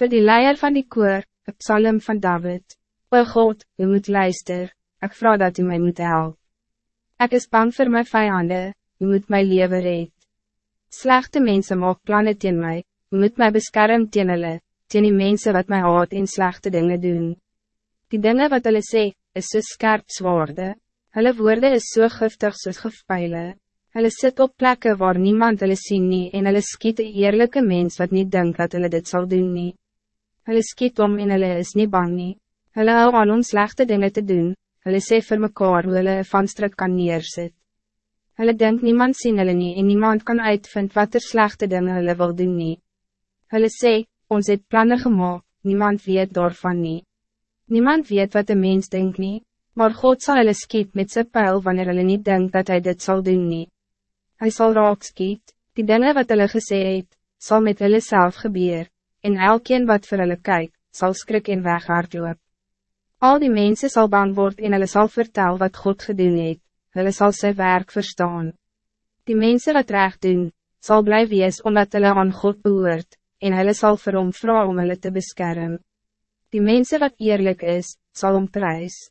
Voor die leier van die koor, een psalm van David. O God, u moet luister, ik vraag dat u mij moet helpen. Ik is bang voor mijn vijanden, u moet mij leven red. Slechte mensen maak plannen teen mij, u moet mij beschermen teen hulle, teen die mensen wat mij haat en slechte dingen doen. Die dingen wat hulle sê, is so scherp zwaarde, hulle woorde is so giftig soos gevpeile. Hulle sit op plekken waar niemand hulle sien nie en hulle skiet een eerlijke mens wat niet denkt dat hulle dit zal doen nie. Hulle skiet om en hulle is niet bang nie. Hulle hou aan om slechte dingen te doen, hulle sê vir mekaar hoe hulle van strik kan neersit. Hulle denkt niemand sien hulle nie en niemand kan uitvind wat er slechte dingen hulle wil doen nie. Hulle sê, ons het plannen gemaakt, niemand weet daarvan nie. Niemand weet wat de mens denkt nie, maar God zal hulle skiet met zijn pijl wanneer hulle niet denkt dat hij dit zal doen nie. Hij zal raak skiet, die dingen wat hulle gesê het, sal met hulle self gebeur, en elkeen wat vir hulle kyk, sal skrik en weghardloop. Al die mensen zal bang worden en hulle sal vertel wat God gedoen het, hulle sal sy werk verstaan. Die mensen wat recht doen, zal blijven wees omdat hulle aan God behoort, en hulle sal vir hom vrouw om hulle te beschermen. Die mensen wat eerlijk is, zal om prijs.